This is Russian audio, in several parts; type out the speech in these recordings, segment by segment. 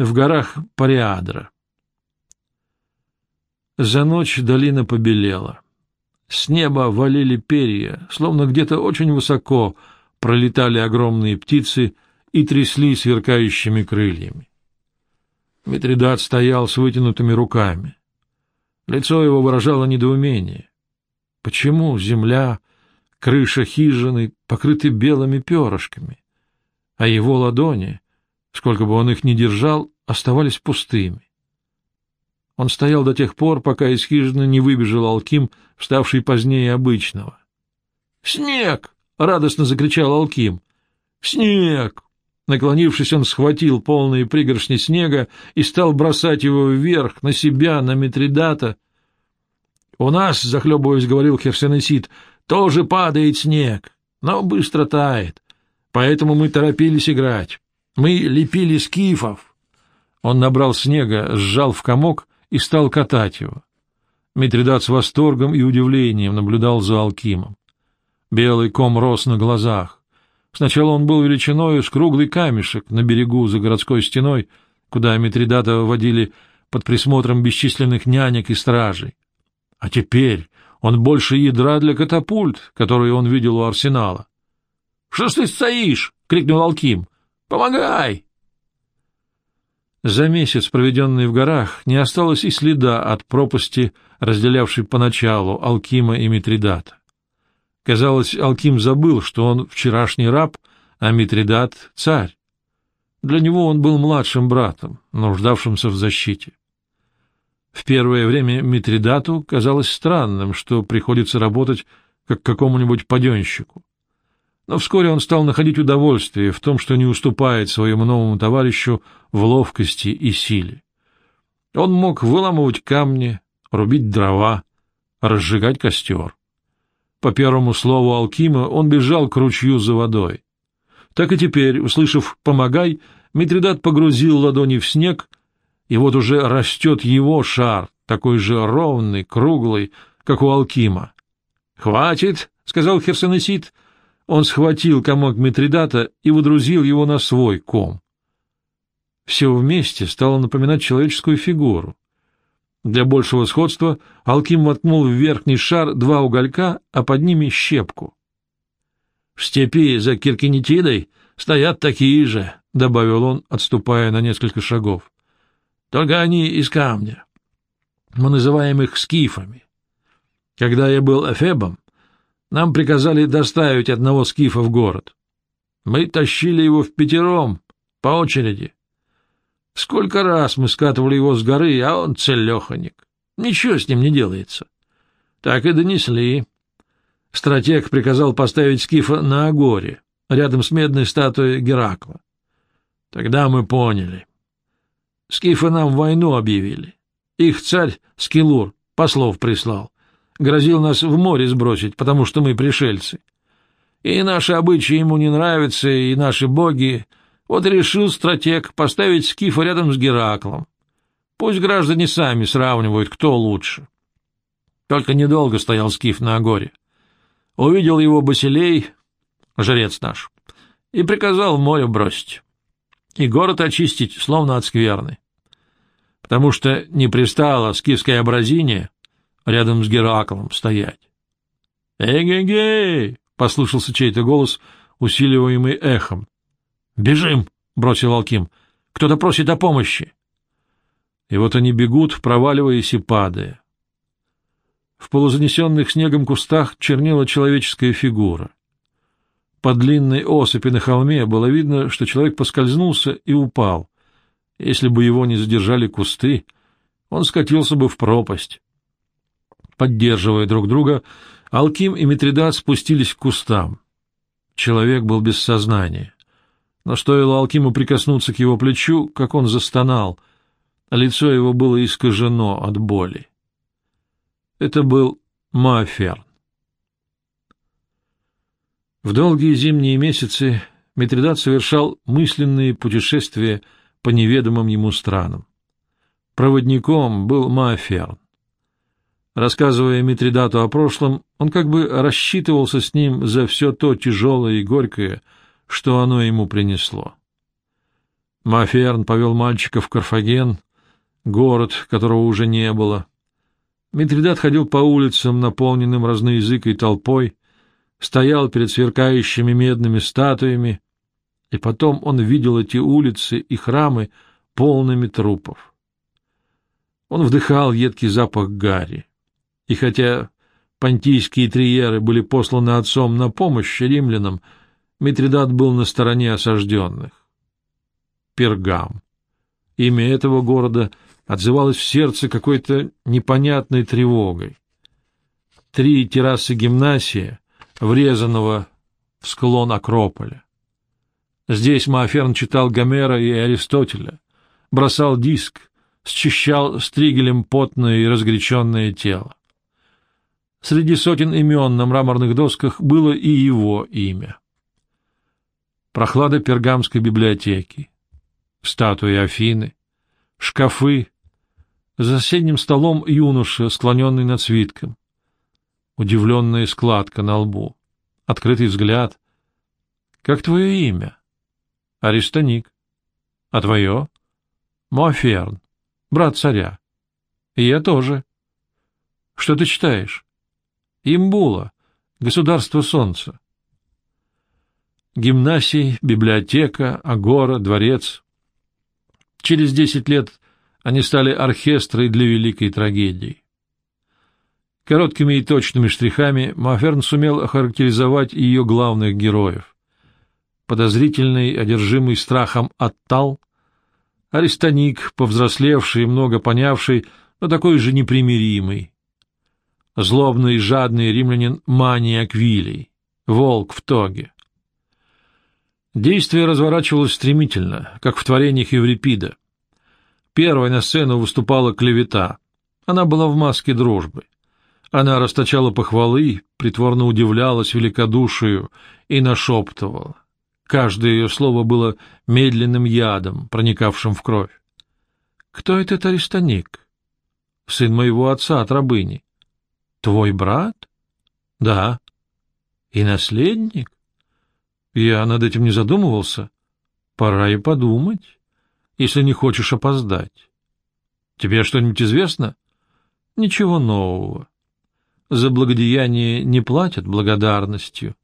в горах Париадра. За ночь долина побелела. С неба валили перья, словно где-то очень высоко пролетали огромные птицы и трясли сверкающими крыльями. Митридат стоял с вытянутыми руками. Лицо его выражало недоумение. Почему земля, крыша хижины покрыты белыми перышками, а его ладони, сколько бы он их ни держал, оставались пустыми? Он стоял до тех пор, пока из хижины не выбежал Алким, вставший позднее обычного. «Снег!» — радостно закричал Алким. «Снег!» Наклонившись, он схватил полные пригоршни снега и стал бросать его вверх, на себя, на Митридата. «У нас, — захлебываясь, говорил Херсенесид, — тоже падает снег, но быстро тает, поэтому мы торопились играть. Мы лепили скифов». Он набрал снега, сжал в комок и стал катать его. Митридат с восторгом и удивлением наблюдал за Алкимом. Белый ком рос на глазах. Сначала он был величиной с круглый камешек на берегу за городской стеной, куда Митридата водили под присмотром бесчисленных нянек и стражей. А теперь он больше ядра для катапульт, которые он видел у арсенала. — Что ты стоишь? — крикнул Алким. — Помогай! За месяц, проведенный в горах, не осталось и следа от пропасти, разделявшей поначалу Алкима и Митридата. Казалось, Алким забыл, что он вчерашний раб, а Митридат — царь. Для него он был младшим братом, нуждавшимся в защите. В первое время Митридату казалось странным, что приходится работать как какому-нибудь паденщику. Но вскоре он стал находить удовольствие в том, что не уступает своему новому товарищу в ловкости и силе. Он мог выламывать камни, рубить дрова, разжигать костер. По первому слову Алкима он бежал к ручью за водой. Так и теперь, услышав «помогай», Митридат погрузил ладони в снег, и вот уже растет его шар, такой же ровный, круглый, как у Алкима. «Хватит», — сказал Херсонесид. Он схватил комок Митридата и выдрузил его на свой ком. Все вместе стало напоминать человеческую фигуру. Для большего сходства Алким воткнул в верхний шар два уголька, а под ними щепку. — В степи за Киркинетидой стоят такие же, — добавил он, отступая на несколько шагов. — Только они из камня. Мы называем их скифами. Когда я был эфебом, нам приказали доставить одного скифа в город. Мы тащили его в пятером, по очереди. Сколько раз мы скатывали его с горы, а он целеханик. Ничего с ним не делается. Так и донесли. Стратег приказал поставить скифа на Агоре, рядом с медной статуей Геракла. Тогда мы поняли. Скифы нам войну объявили. Их царь Скилур послов прислал. Грозил нас в море сбросить, потому что мы пришельцы. И наши обычаи ему не нравятся, и наши боги вот решил стратег поставить Скифа рядом с Гераклом. Пусть граждане сами сравнивают, кто лучше. Только недолго стоял Скиф на Агоре. Увидел его Басилей, жрец наш, и приказал в море бросить. И город очистить, словно от скверны. Потому что не пристало скифской образине рядом с Гераклом стоять. «Эй-гей-гей!» — послышался чей-то голос, усиливаемый эхом. «Бежим!» — бросил Алким. «Кто-то просит о помощи!» И вот они бегут, проваливаясь и падая. В полузанесенных снегом кустах чернела человеческая фигура. По длинной осыпи на холме было видно, что человек поскользнулся и упал. Если бы его не задержали кусты, он скатился бы в пропасть. Поддерживая друг друга, Алким и Митридат спустились к кустам. Человек был без сознания. Но стоило Алкиму прикоснуться к его плечу, как он застонал, лицо его было искажено от боли. Это был Маоферн. В долгие зимние месяцы Митридат совершал мысленные путешествия по неведомым ему странам. Проводником был Маоферн. Рассказывая Митридату о прошлом, он как бы рассчитывался с ним за все то тяжелое и горькое, что оно ему принесло. Маферн повел мальчика в Карфаген, город, которого уже не было. Митридат ходил по улицам, наполненным разноязыкой толпой, стоял перед сверкающими медными статуями, и потом он видел эти улицы и храмы полными трупов. Он вдыхал едкий запах гари, и хотя понтийские триеры были посланы отцом на помощь римлянам, Митридат был на стороне осажденных. Пергам. Имя этого города отзывалось в сердце какой-то непонятной тревогой. Три террасы гимнасия, врезанного в склон Акрополя. Здесь Мааферн читал Гомера и Аристотеля, бросал диск, счищал стригелем потное и разгоряченное тело. Среди сотен имен на мраморных досках было и его имя. Прохлада пергамской библиотеки, статуи Афины, шкафы, за соседним столом юноша, склоненный над свитком, удивленная складка на лбу, открытый взгляд. — Как твое имя? — Аристоник. — А твое? — Моферн, брат царя. — И я тоже. — Что ты читаешь? — Имбула, государство солнца. Гимнасий, библиотека, агора, дворец. Через десять лет они стали оркестрой для великой трагедии. Короткими и точными штрихами Маферн сумел охарактеризовать ее главных героев. Подозрительный, одержимый страхом Аттал, Аристоник, повзрослевший, много понявший, но такой же непримиримый, злобный и жадный римлянин Мани Аквилий, волк в тоге. Действие разворачивалось стремительно, как в творениях Еврипида. Первой на сцену выступала клевета. Она была в маске дружбы. Она расточала похвалы, притворно удивлялась великодушию и нашептывала. Каждое ее слово было медленным ядом, проникавшим в кровь. — Кто этот арестоник? — Сын моего отца от рабыни. — Твой брат? — Да. — И наследник? Я над этим не задумывался. Пора и подумать, если не хочешь опоздать. Тебе что-нибудь известно? Ничего нового. За благодеяние не платят благодарностью.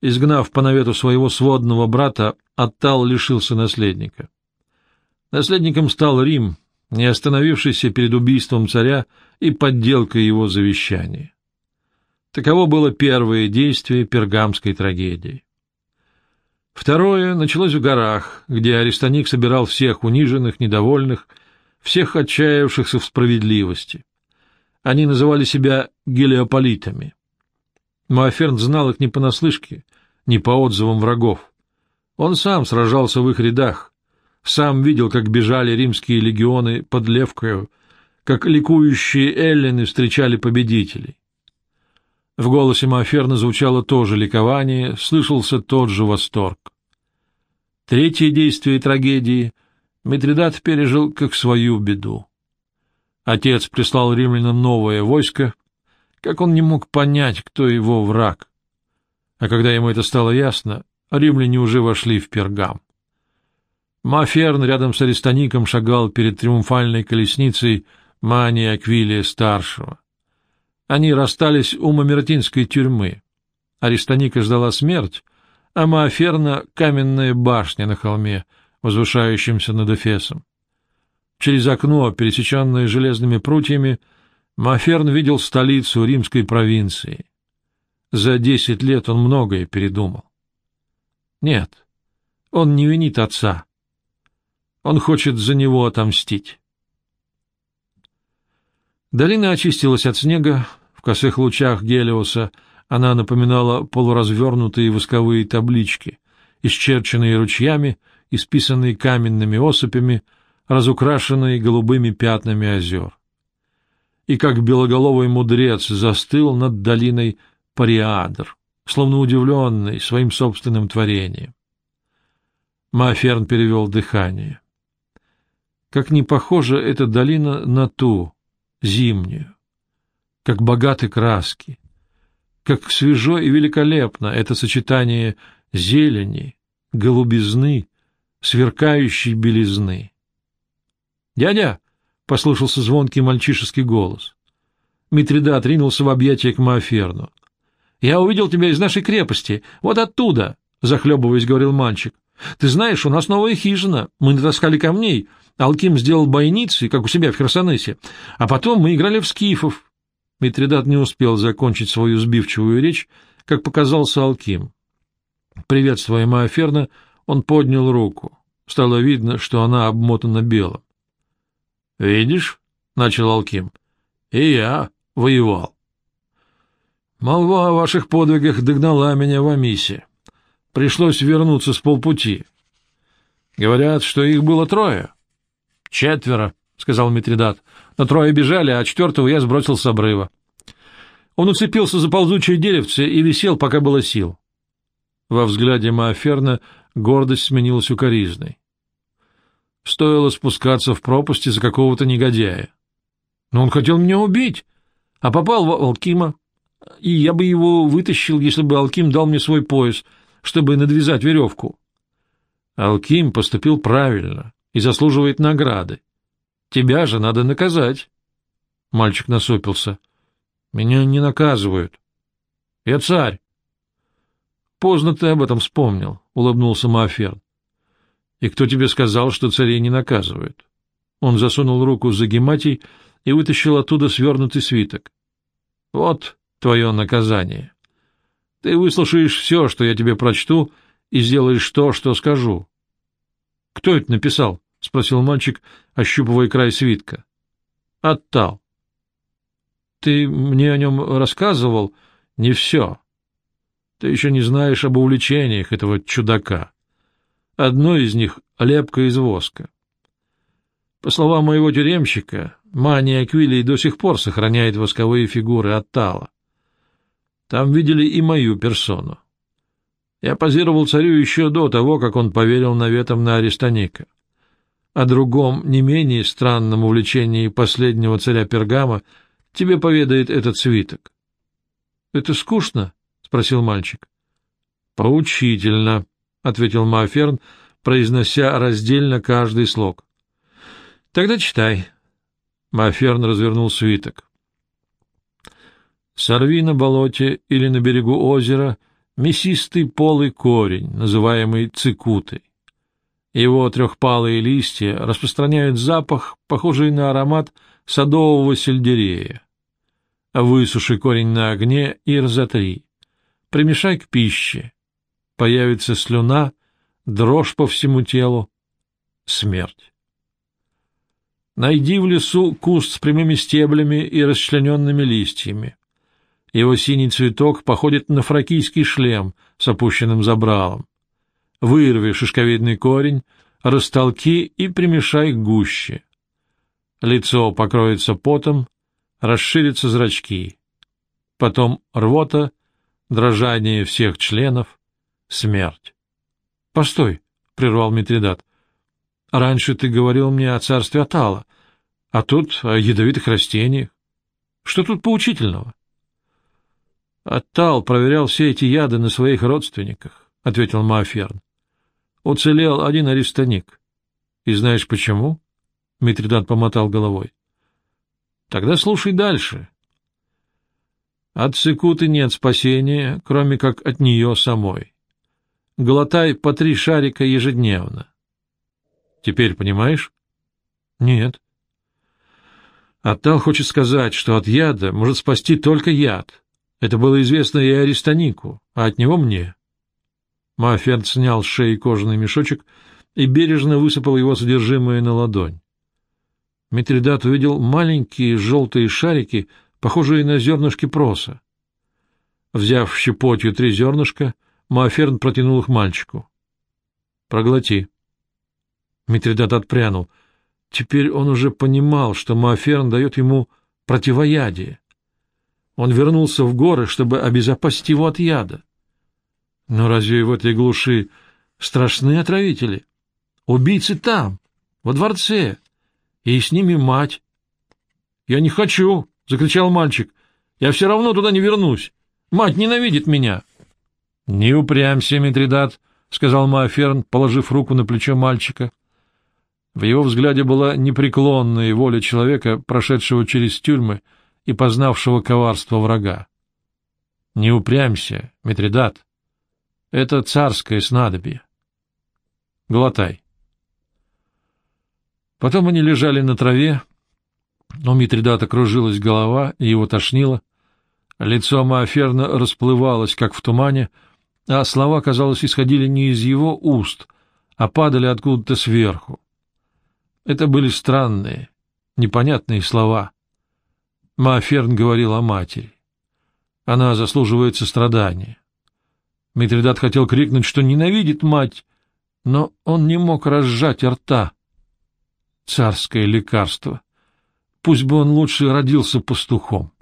Изгнав по навету своего сводного брата, Аттал лишился наследника. Наследником стал Рим, не остановившийся перед убийством царя и подделкой его завещания. Таково было первое действие пергамской трагедии. Второе началось в горах, где Аристоник собирал всех униженных, недовольных, всех отчаявшихся в справедливости. Они называли себя гелиополитами. Мааферн знал их не понаслышке, не по отзывам врагов. Он сам сражался в их рядах, сам видел, как бежали римские легионы под Левкою, как ликующие эллины встречали победителей. В голосе Маоферна звучало то же ликование, слышался тот же восторг. Третье действие трагедии Митридат пережил как свою беду. Отец прислал римлянам новое войско, как он не мог понять, кто его враг. А когда ему это стало ясно, римляне уже вошли в Пергам. Маферн рядом с Аристоником шагал перед триумфальной колесницей Мания Аквилия-старшего. Они расстались у Мамертинской тюрьмы. Аристоника ждала смерть, а Мааферна — каменная башня на холме, возвышающемся над Эфесом. Через окно, пересеченное железными прутьями, Мааферн видел столицу римской провинции. За десять лет он многое передумал. Нет, он не винит отца. Он хочет за него отомстить. Долина очистилась от снега, в косых лучах Гелиоса она напоминала полуразвернутые восковые таблички, исчерченные ручьями, исписанные каменными осыпями, разукрашенные голубыми пятнами озер. И как белоголовый мудрец застыл над долиной Париадр, словно удивленный своим собственным творением. Маферн перевел дыхание. Как не похожа эта долина на ту, зимнюю, как богаты краски, как свежо и великолепно это сочетание зелени, голубизны, сверкающей белизны. «Дядя!» — послышался звонкий мальчишеский голос. Митридат ринулся в объятия к Мааферну. «Я увидел тебя из нашей крепости, вот оттуда!» — захлебываясь, говорил мальчик. «Ты знаешь, у нас новая хижина, мы натаскали камней, Алким сделал бойницы, как у себя в Херсонесе, а потом мы играли в скифов». Митридат не успел закончить свою сбивчивую речь, как показался Алким. Приветствуя Мааферна, он поднял руку. Стало видно, что она обмотана белым. — Видишь, — начал Алким, — и я воевал. Молва о ваших подвигах догнала меня в Амисе. Пришлось вернуться с полпути. Говорят, что их было трое. — Четверо, — сказал Митридат. — Но трое бежали, а четвертого я сбросил с обрыва. Он уцепился за ползучее деревце и висел, пока было сил. Во взгляде Мааферна гордость сменилась укоризной. Стоило спускаться в пропасть из-за какого-то негодяя. Но он хотел меня убить, а попал в Алкима, и я бы его вытащил, если бы Алким дал мне свой пояс, чтобы надвязать веревку. Алким поступил правильно и заслуживает награды. Тебя же надо наказать. Мальчик насупился. Меня не наказывают. Я царь. Поздно ты об этом вспомнил, — улыбнулся Маоферн. И кто тебе сказал, что царей не наказывают? Он засунул руку за гематий и вытащил оттуда свернутый свиток. Вот твое наказание. Ты выслушаешь все, что я тебе прочту, и сделаешь то, что скажу. — Кто это написал? — спросил мальчик, ощупывая край свитка. — Оттал. — Ты мне о нем рассказывал? — Не все. Ты еще не знаешь об увлечениях этого чудака. Одно из них — лепка из воска. По словам моего тюремщика, Мания Аквилий до сих пор сохраняет восковые фигуры Оттала. Там видели и мою персону. Я позировал царю еще до того, как он поверил наветам на Аристоника. О другом, не менее странном увлечении последнего царя Пергама тебе поведает этот свиток. — Это скучно? — спросил мальчик. — Поучительно, — ответил Маоферн, произнося раздельно каждый слог. — Тогда читай. Маоферн развернул свиток. Сорви на болоте или на берегу озера мясистый полый корень, называемый цикутой. Его трехпалые листья распространяют запах, похожий на аромат садового сельдерея. Высуши корень на огне и разотри. Примешай к пище. Появится слюна, дрожь по всему телу, смерть. Найди в лесу куст с прямыми стеблями и расчлененными листьями. Его синий цветок походит на фракийский шлем с опущенным забралом. Вырви шишковидный корень, растолки и примешай гуще. Лицо покроется потом, расширятся зрачки. Потом рвота, дрожание всех членов, смерть. — Постой, — прервал Митридат. — Раньше ты говорил мне о царстве Атала, а тут о ядовитых растениях. Что тут поучительного? — Оттал проверял все эти яды на своих родственниках, — ответил Маоферн. Уцелел один аристоник. И знаешь почему? Митридат помотал головой. Тогда слушай дальше. От Цикуты нет спасения, кроме как от нее самой. Глотай по три шарика ежедневно. Теперь понимаешь? Нет. Оттал хочет сказать, что от яда может спасти только яд, это было известно и Аристонику, а от него мне. Маферт снял с шеи кожаный мешочек и бережно высыпал его содержимое на ладонь. Митридат увидел маленькие желтые шарики, похожие на зернышки проса. Взяв щепотью три зернышка, Маоферн протянул их мальчику. — Проглоти. Митридат отпрянул. Теперь он уже понимал, что Маоферн дает ему противоядие. Он вернулся в горы, чтобы обезопасить его от яда. Но разве в этой глуши страшны отравители? Убийцы там, во дворце, и с ними мать. — Я не хочу, — закричал мальчик. — Я все равно туда не вернусь. Мать ненавидит меня. — Не упрямься, Митридат, — сказал Мааферн, положив руку на плечо мальчика. В его взгляде была непреклонная воля человека, прошедшего через тюрьмы и познавшего коварство врага. — Не упрямься, Митридат. Это царское снадобье. Глотай. Потом они лежали на траве, но Митридата кружилась голова, и его тошнило. Лицо Мааферна расплывалось, как в тумане, а слова, казалось, исходили не из его уст, а падали откуда-то сверху. Это были странные, непонятные слова. Мааферн говорил о матери. Она заслуживает сострадания. Митридат хотел крикнуть, что ненавидит мать, но он не мог разжать рта. Царское лекарство. Пусть бы он лучше родился пастухом.